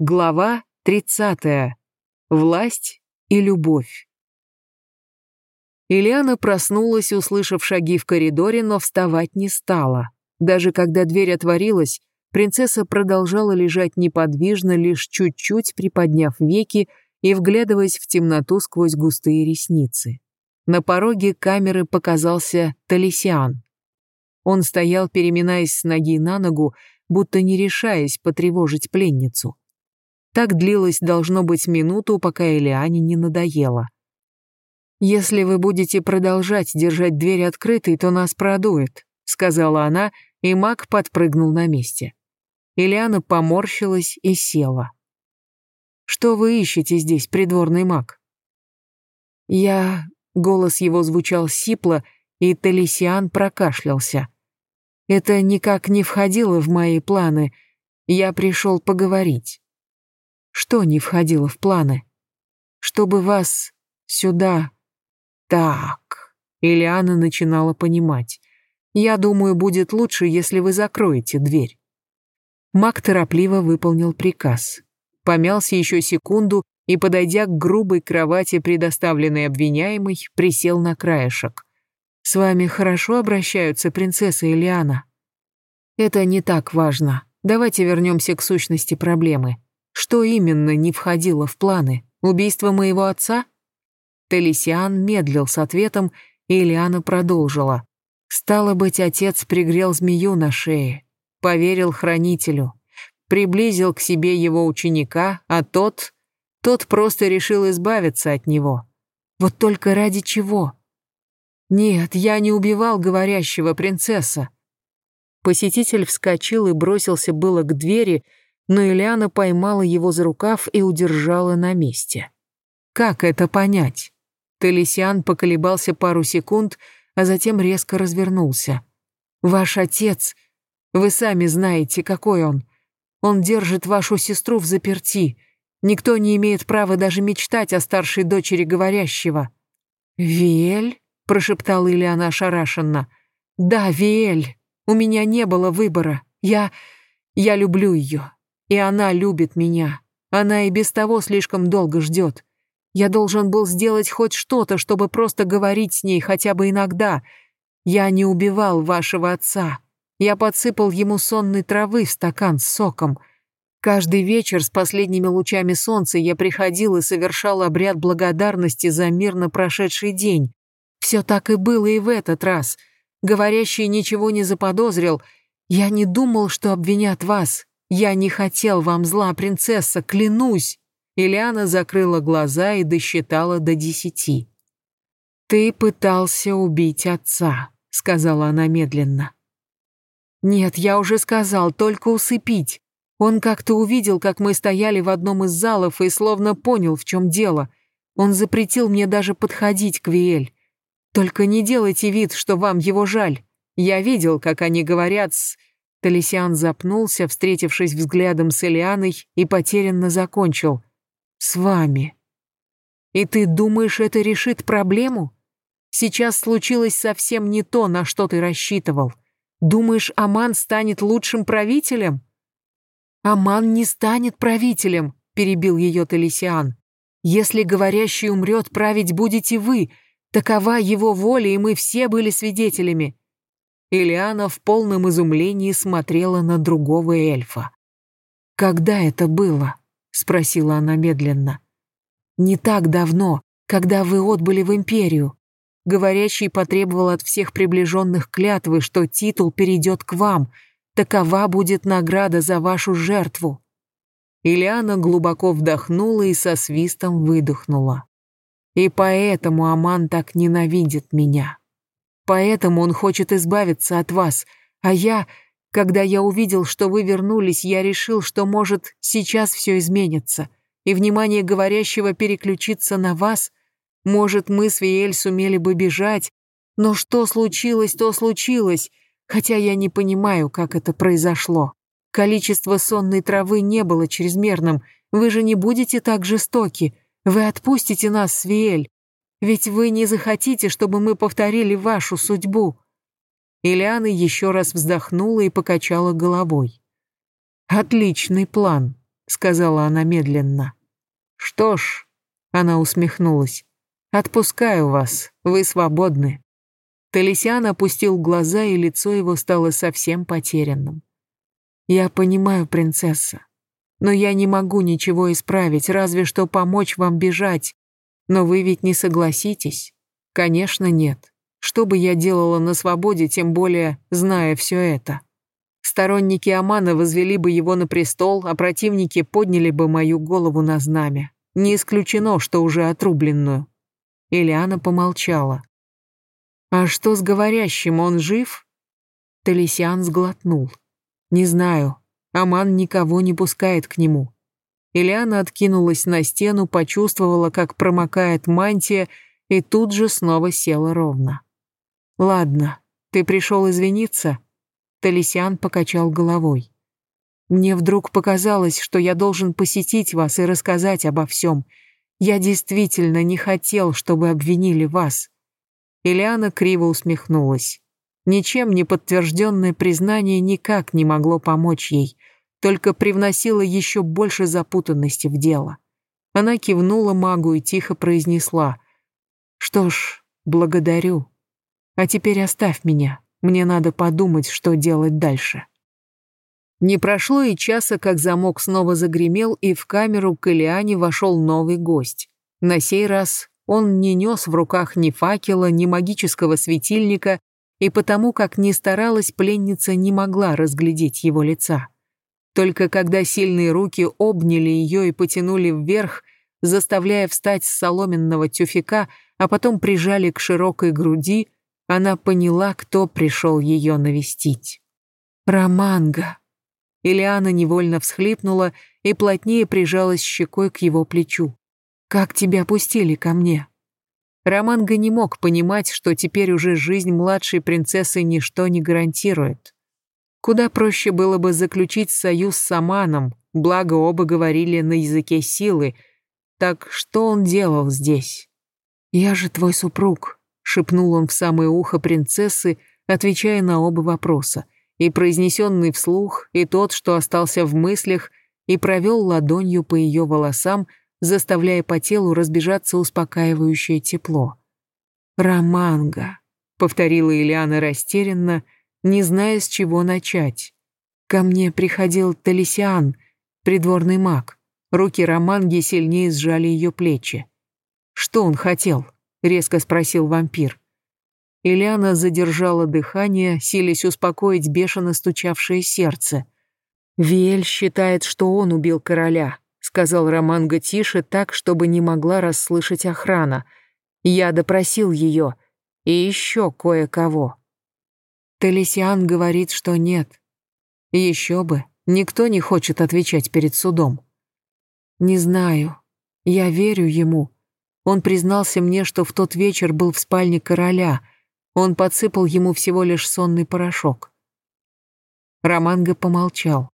Глава 30. Власть и любовь. Ильяна проснулась, услышав шаги в коридоре, но вставать не стала. Даже когда дверь отворилась, принцесса продолжала лежать неподвижно, лишь чуть-чуть приподняв веки и вглядываясь в темноту сквозь густые ресницы. На пороге камеры показался Талисиан. Он стоял, переминаясь с ноги на ногу, будто не решаясь потревожить пленницу. Так длилось, должно быть, минуту, пока Элиане не надоело. «Если вы будете продолжать держать дверь открытой, то нас продует», — сказала она, и маг подпрыгнул на месте. Ильяна поморщилась и села. «Что вы ищете здесь, придворный маг?» «Я...» — голос его звучал сипло, и Талисиан прокашлялся. «Это никак не входило в мои планы. Я пришел поговорить». Что не входило в планы? Чтобы вас сюда... Так... Ильяна начинала понимать. Я думаю, будет лучше, если вы закроете дверь. Мак торопливо выполнил приказ. Помялся еще секунду и, подойдя к грубой кровати, предоставленной обвиняемой, присел на краешек. «С вами хорошо обращаются, принцесса Ильяна?» «Это не так важно. Давайте вернемся к сущности проблемы. Что именно не входило в планы? Убийство моего отца? Телесиан медлил с ответом, и Ильяна продолжила. Стало быть, отец пригрел змею на шее, поверил хранителю, приблизил к себе его ученика, а тот... Тот просто решил избавиться от него. Вот только ради чего? Нет, я не убивал говорящего принцесса. Посетитель вскочил и бросился было к двери, но Ильяна поймала его за рукав и удержала на месте. Как это понять? Талисиан поколебался пару секунд, а затем резко развернулся. «Ваш отец, вы сами знаете, какой он. Он держит вашу сестру в заперти. Никто не имеет права даже мечтать о старшей дочери говорящего». «Виэль?» — прошептала Ильяна ошарашенно. «Да, Виэль. У меня не было выбора. Я... я люблю ее. И она любит меня. Она и без того слишком долго ждет. Я должен был сделать хоть что-то, чтобы просто говорить с ней хотя бы иногда. Я не убивал вашего отца. Я подсыпал ему сонной травы в стакан с соком. Каждый вечер с последними лучами солнца я приходил и совершал обряд благодарности за мирно прошедший день. Все так и было и в этот раз. Говорящий ничего не заподозрил. Я не думал, что обвинят вас. «Я не хотел вам зла, принцесса, клянусь!» Ильяна закрыла глаза и досчитала до десяти. «Ты пытался убить отца», — сказала она медленно. «Нет, я уже сказал, только усыпить. Он как-то увидел, как мы стояли в одном из залов и словно понял, в чем дело. Он запретил мне даже подходить к Виэль. Только не делайте вид, что вам его жаль. Я видел, как они говорят с... Талисиан запнулся, встретившись взглядом с Элианой, и потерянно закончил. «С вами». «И ты думаешь, это решит проблему? Сейчас случилось совсем не то, на что ты рассчитывал. Думаешь, Аман станет лучшим правителем?» «Аман не станет правителем», — перебил ее Талисиан. «Если говорящий умрет, править будете вы. Такова его воля, и мы все были свидетелями. Ильяна в полном изумлении смотрела на другого эльфа. «Когда это было?» — спросила она медленно. «Не так давно, когда вы отбыли в Империю. Говорящий потребовал от всех приближенных клятвы, что титул перейдет к вам. Такова будет награда за вашу жертву». Ильяна глубоко вдохнула и со свистом выдохнула. «И поэтому Аман так ненавидит меня». Поэтому он хочет избавиться от вас. А я, когда я увидел, что вы вернулись, я решил, что, может, сейчас все изменится, и внимание говорящего переключится на вас. Может, мы с Виэль сумели бы бежать, но что случилось, то случилось, хотя я не понимаю, как это произошло. Количество сонной травы не было чрезмерным, вы же не будете так жестоки, вы отпустите нас с Виэль. Ведь вы не захотите, чтобы мы повторили вашу судьбу». Ильяна еще раз вздохнула и покачала головой. «Отличный план», сказала она медленно. Что ж, она усмехнулась. Отпускаю вас, вы свободны. Талисиан опустил глаза, и лицо его стало совсем потерянным. «Я понимаю, принцесса, но я не могу ничего исправить, разве что помочь вам бежать. Но вы ведь не согласитесь?» «Конечно, нет. Что бы я делала на свободе, тем более зная все это?» Сторонники Амана возвели бы его на престол, а противники подняли бы мою голову на знамя. Не исключено, что уже отрубленную. Элиана помолчала. «А что с говорящим, он жив?» Талисиан сглотнул. «Не знаю. Аман никого не пускает к нему». Ильяна откинулась на стену, почувствовала, как промокает мантия, и тут же снова села ровно. «Ладно, ты пришел извиниться?» Талисиан покачал головой. «Мне вдруг показалось, что я должен посетить вас и рассказать обо всем. Я действительно не хотел, чтобы обвинили вас. Ильяна криво усмехнулась. Ничем не подтвержденное признание никак не могло помочь ей, только привносило еще больше запутанности в дело. Она кивнула магу и тихо произнесла. «Что ж, благодарю. А теперь оставь меня. Мне надо подумать, что делать дальше». Не прошло и часа, как замок снова загремел, и в камеру к Илиане вошел новый гость. На сей раз он не нес в руках ни факела, ни магического светильника, и потому, как ни старалась, пленница не могла разглядеть его лица. Только когда сильные руки обняли ее и потянули вверх, заставляя встать с соломенного тюфяка, а потом прижали к широкой груди, она поняла, кто пришел ее навестить. «Романга!» Ильяна невольно всхлипнула и плотнее прижалась щекой к его плечу. Как тебя пустили ко мне?» Романго не мог понимать, что теперь уже жизнь младшей принцессы ничто не гарантирует. Куда проще было бы заключить союз с Аманом, благо оба говорили на языке силы. Так что он делал здесь? «Я же твой супруг», — шепнул он в самое ухо принцессы, отвечая на оба вопроса, и произнесенный вслух, и тот, что остался в мыслях, и провел ладонью по ее волосам, заставляя по телу разбежаться успокаивающее тепло. «Романга», — повторила Ильяна растерянно, не зная, с чего начать. «Ко мне приходил Талисиан, придворный маг. Руки Романги сильнее сжали ее плечи. «Что он хотел?» — резко спросил вампир. Ильяна задержала дыхание, силясь успокоить бешено стучавшее сердце. Виэль считает, что он убил короля, сказал Романго тише, так, чтобы не могла расслышать охрана. Я допросил ее. И еще кое-кого. Талисиан говорит, что нет. Еще бы, никто не хочет отвечать перед судом. Не знаю. Я верю ему. Он признался мне, что в тот вечер был в спальне короля. Он подсыпал ему всего лишь сонный порошок. Романго помолчал.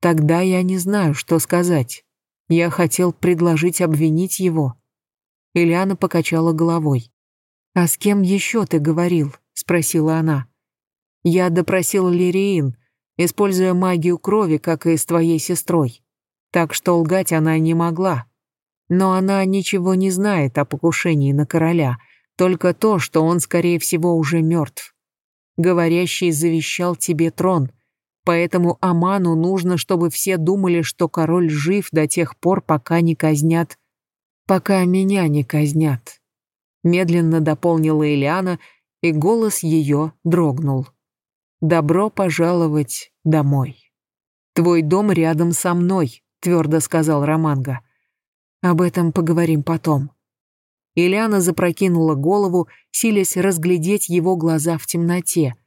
Тогда я не знаю, что сказать. Я хотел предложить обвинить его. Ильяна покачала головой. «А с кем еще ты говорил?» — спросила она. «Я допросил Лириин, используя магию крови, как и с твоей сестрой. Так что лгать она не могла. Но она ничего не знает о покушении на короля, только то, что он, скорее всего, уже мертв. Говорящий завещал тебе трон, Поэтому Аману нужно, чтобы все думали, что король жив до тех пор, пока не казнят. Пока меня не казнят. Медленно дополнила Ильяна, и голос ее дрогнул. «Добро пожаловать домой». «Твой дом рядом со мной», — твердо сказал Романго. «Об этом поговорим потом». Ильяна запрокинула голову, силясь разглядеть его глаза в темноте —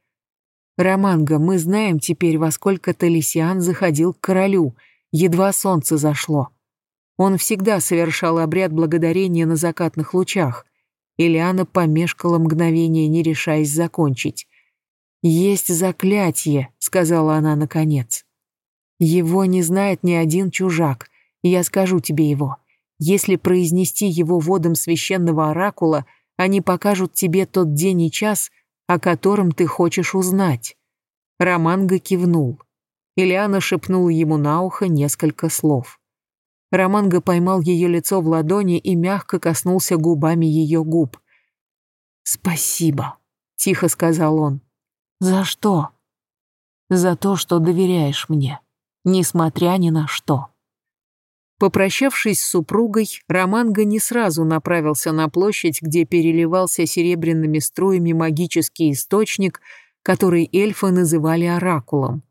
«Романго, мы знаем теперь, во сколько Талисиан заходил к королю, едва солнце зашло. Он всегда совершал обряд благодарения на закатных лучах». Ильяна помешкала мгновение, не решаясь закончить. «Есть заклятие», — сказала она наконец. «Его не знает ни один чужак, я скажу тебе его. Если произнести его водом священного оракула, они покажут тебе тот день и час — о котором ты хочешь узнать». Романго кивнул. Ильяна шепнула ему на ухо несколько слов. Романго поймал ее лицо в ладони и мягко коснулся губами ее губ. «Спасибо», — тихо сказал он. «За что?» «За то, что доверяешь мне, несмотря ни на что». Попрощавшись с супругой, Романго не сразу направился на площадь, где переливался серебряными струями магический источник, который эльфы называли оракулом.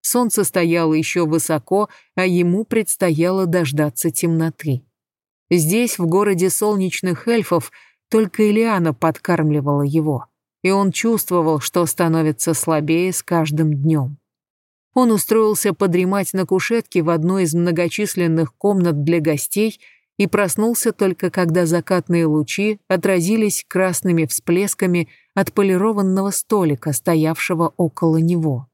Солнце стояло еще высоко, а ему предстояло дождаться темноты. Здесь, в городе солнечных эльфов, только Элиана подкармливала его, и он чувствовал, что становится слабее с каждым днем. Он устроился подремать на кушетке в одной из многочисленных комнат для гостей и проснулся только когда закатные лучи отразились красными всплесками от полированного столика, стоявшего около него.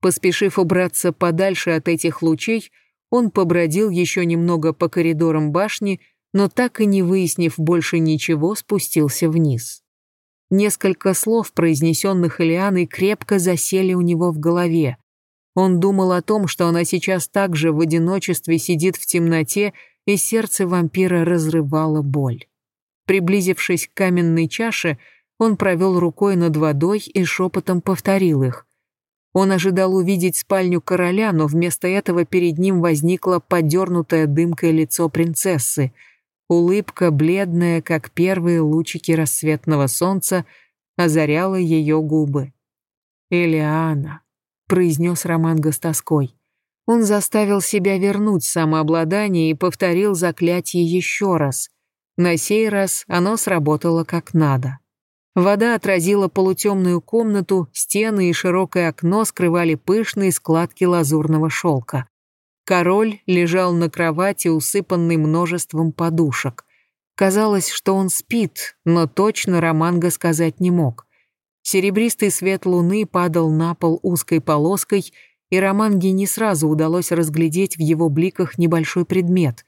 Поспешив убраться подальше от этих лучей, он побродил еще немного по коридорам башни, но так и не выяснив больше ничего, спустился вниз. Несколько слов, произнесенных Элианой, крепко засели у него в голове, он думал о том, что она сейчас также в одиночестве сидит в темноте, и сердце вампира разрывало боль. Приблизившись к каменной чаше, он провел рукой над водой и шепотом повторил их. Он ожидал увидеть спальню короля, но вместо этого перед ним возникло подернутое дымкой лицо принцессы. Улыбка, бледная, как первые лучики рассветного солнца, озаряла ее губы. Элиана произнес Романго с тоской. Он заставил себя вернуть самообладание и повторил заклятие еще раз. На сей раз оно сработало как надо. Вода отразила полутемную комнату, стены и широкое окно скрывали пышные складки лазурного шелка. Король лежал на кровати, усыпанный множеством подушек. Казалось, что он спит, но точно Романго сказать не мог. Серебристый свет луны падал на пол узкой полоской, и Романге не сразу удалось разглядеть в его бликах небольшой предмет.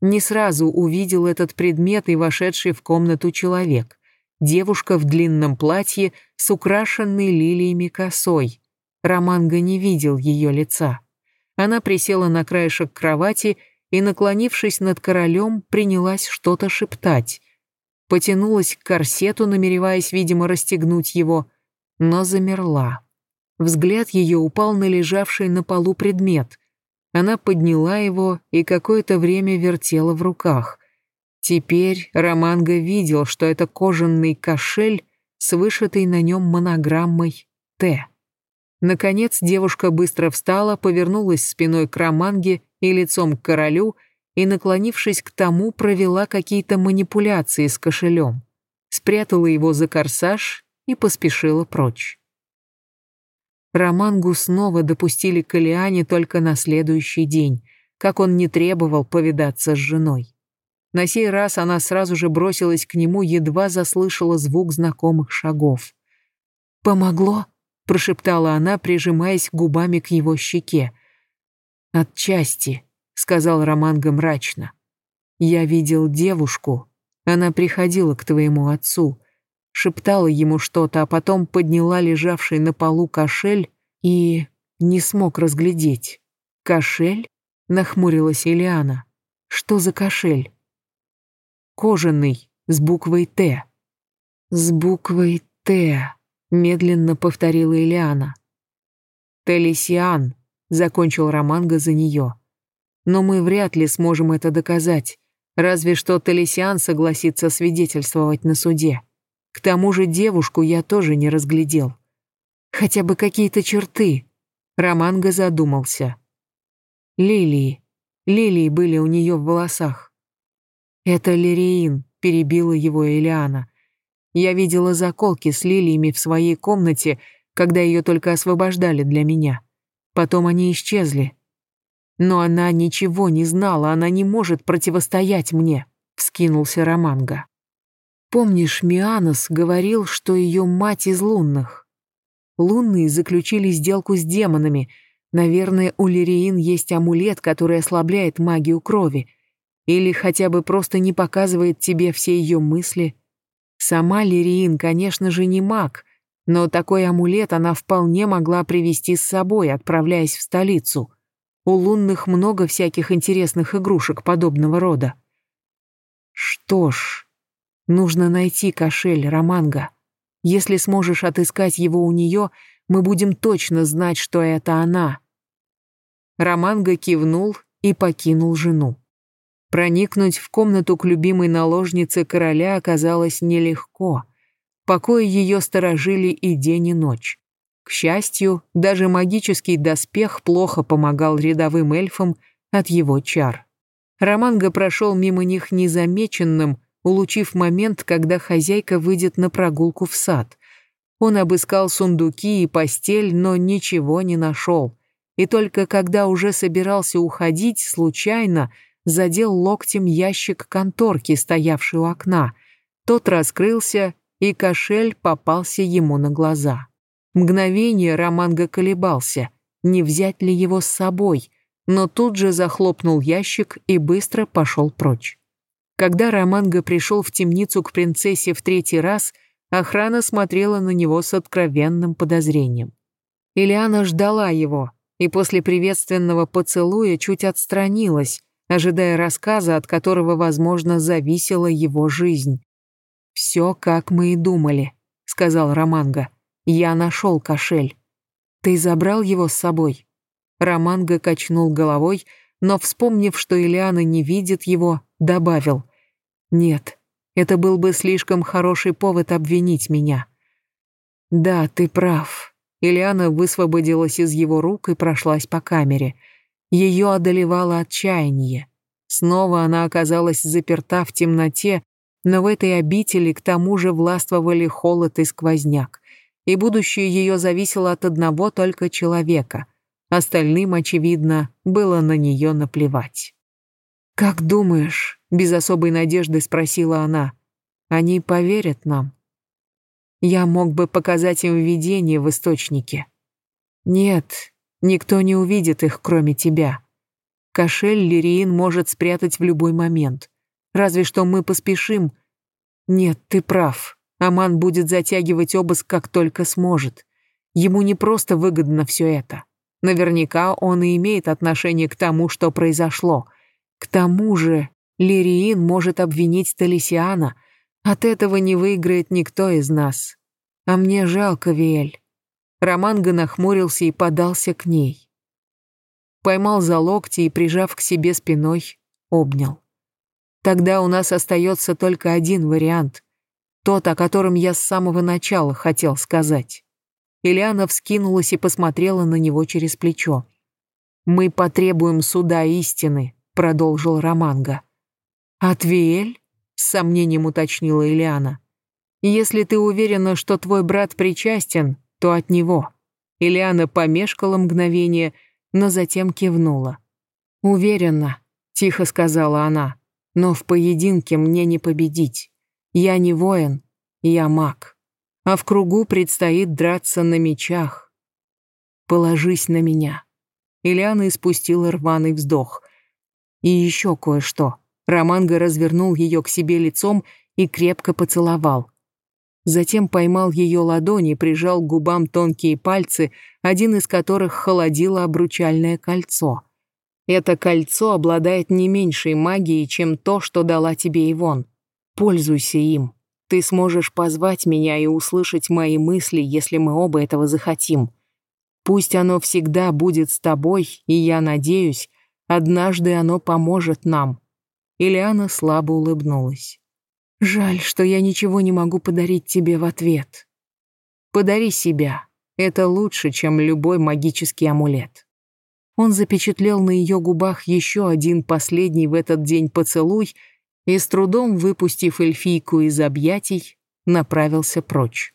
Не сразу увидел этот предмет и вошедший в комнату человек. Девушка в длинном платье с украшенной лилиями косой. Романга не видел ее лица. Она присела на краешек кровати и, наклонившись над королем, принялась что-то шептать потянулась к корсету, намереваясь, видимо, расстегнуть его, но замерла. Взгляд ее упал на лежавший на полу предмет. Она подняла его и какое-то время вертела в руках. Теперь Романго видел, что это кожаный кошель с вышитой на нем монограммой «Т». Наконец девушка быстро встала, повернулась спиной к Романге и лицом к королю — и, наклонившись к тому, провела какие-то манипуляции с кошелем, спрятала его за корсаж и поспешила прочь. Романгу снова допустили к Элиане только на следующий день, как он не требовал повидаться с женой. На сей раз она сразу же бросилась к нему, едва заслышала звук знакомых шагов. «Помогло?» — прошептала она, прижимаясь губами к его щеке. «Отчасти», сказал Романго мрачно. «Я видел девушку. Она приходила к твоему отцу, шептала ему что-то, а потом подняла лежавший на полу кошель и не смог разглядеть. «Кошель?» — нахмурилась Ильяна. «Что за кошель?» «Кожаный, с буквой «Т». «С буквой «Т», — медленно повторила Ильяна. «Телесиан», — закончил Романго за нее но мы вряд ли сможем это доказать, разве что Талисиан согласится свидетельствовать на суде. К тому же девушку я тоже не разглядел. Хотя бы какие-то черты. Романго задумался. Лилии. Лилии были у нее в волосах. «Это Лириин», — перебила его Элиана. «Я видела заколки с лилиями в своей комнате, когда ее только освобождали для меня. Потом они исчезли. Но она ничего не знала, она не может противостоять мне, вскинулся Романго. Помнишь, Мианос говорил, что ее мать из лунных? Лунные заключили сделку с демонами. Наверное, у Лириин есть амулет, который ослабляет магию крови. Или хотя бы просто не показывает тебе все ее мысли. Сама Лириин, конечно же, не маг, но такой амулет она вполне могла привести с собой, отправляясь в столицу. У лунных много всяких интересных игрушек подобного рода. Что ж, нужно найти кошель Романга. Если сможешь отыскать его у нее, мы будем точно знать, что это она. Романга кивнул и покинул жену. Проникнуть в комнату к любимой наложнице короля оказалось нелегко. Покои ее сторожили и день, и ночь. К счастью, даже магический доспех плохо помогал рядовым эльфам от его чар. Романго прошел мимо них незамеченным, улучив момент, когда хозяйка выйдет на прогулку в сад. Он обыскал сундуки и постель, но ничего не нашел. И только когда уже собирался уходить, случайно задел локтем ящик конторки, стоявший у окна. Тот раскрылся, и кошель попался ему на глаза. Мгновение Романго колебался, не взять ли его с собой, но тут же захлопнул ящик и быстро пошел прочь. Когда Романго пришел в темницу к принцессе в третий раз, охрана смотрела на него с откровенным подозрением. Ильяна ждала его, и после приветственного поцелуя чуть отстранилась, ожидая рассказа, от которого, возможно, зависела его жизнь. «Все, как мы и думали», — сказал Романго. «Я нашел кошель. Ты забрал его с собой?» Романго качнул головой, но, вспомнив, что Ильяна не видит его, добавил. «Нет, это был бы слишком хороший повод обвинить меня». «Да, ты прав». Ильяна высвободилась из его рук и прошлась по камере. Ее одолевало отчаяние. Снова она оказалась заперта в темноте, но в этой обители к тому же властвовали холод и сквозняк, и будущее ее зависело от одного только человека. Остальным, очевидно, было на нее наплевать. «Как думаешь?» — без особой надежды спросила она. «Они поверят нам?» Я мог бы показать им видение в источнике. Нет, никто не увидит их, кроме тебя. Кошель Лириин может спрятать в любой момент. Разве что мы поспешим. Нет, ты прав. Аман будет затягивать обыск, как только сможет. Ему не просто выгодно все это. Наверняка он и имеет отношение к тому, что произошло. К тому же Лириин может обвинить Талисиана. От этого не выиграет никто из нас. А мне жалко, Виэль. Романго нахмурился и подался к ней. Поймал за локти и, прижав к себе спиной, обнял. Тогда у нас остается только один вариант. Тот, о котором я с самого начала хотел сказать. Ильяна вскинулась и посмотрела на него через плечо. «Мы потребуем суда истины», — продолжил Романго. «От Виэль?» — с сомнением уточнила Ильяна. «Если ты уверена, что твой брат причастен, то от него». Ильяна помешкала мгновение, но затем кивнула. «Уверена», — тихо сказала она, — «но в поединке мне не победить. Я не воин, я маг» а в кругу предстоит драться на мечах. Положись на меня. Ильяна испустила рваный вздох. И еще кое-что. Романго развернул ее к себе лицом и крепко поцеловал. Затем поймал ее ладони, прижал к губам тонкие пальцы, один из которых холодило обручальное кольцо. Это кольцо обладает не меньшей магией, чем то, что дала тебе Ивон. Пользуйся им. Ты сможешь позвать меня и услышать мои мысли, если мы оба этого захотим. Пусть оно всегда будет с тобой, и я надеюсь, однажды оно поможет нам». Ильяна слабо улыбнулась. «Жаль, что я ничего не могу подарить тебе в ответ. Подари себя. Это лучше, чем любой магический амулет». Он запечатлел на ее губах еще один последний в этот день поцелуй и, с трудом выпустив эльфийку из объятий, направился прочь.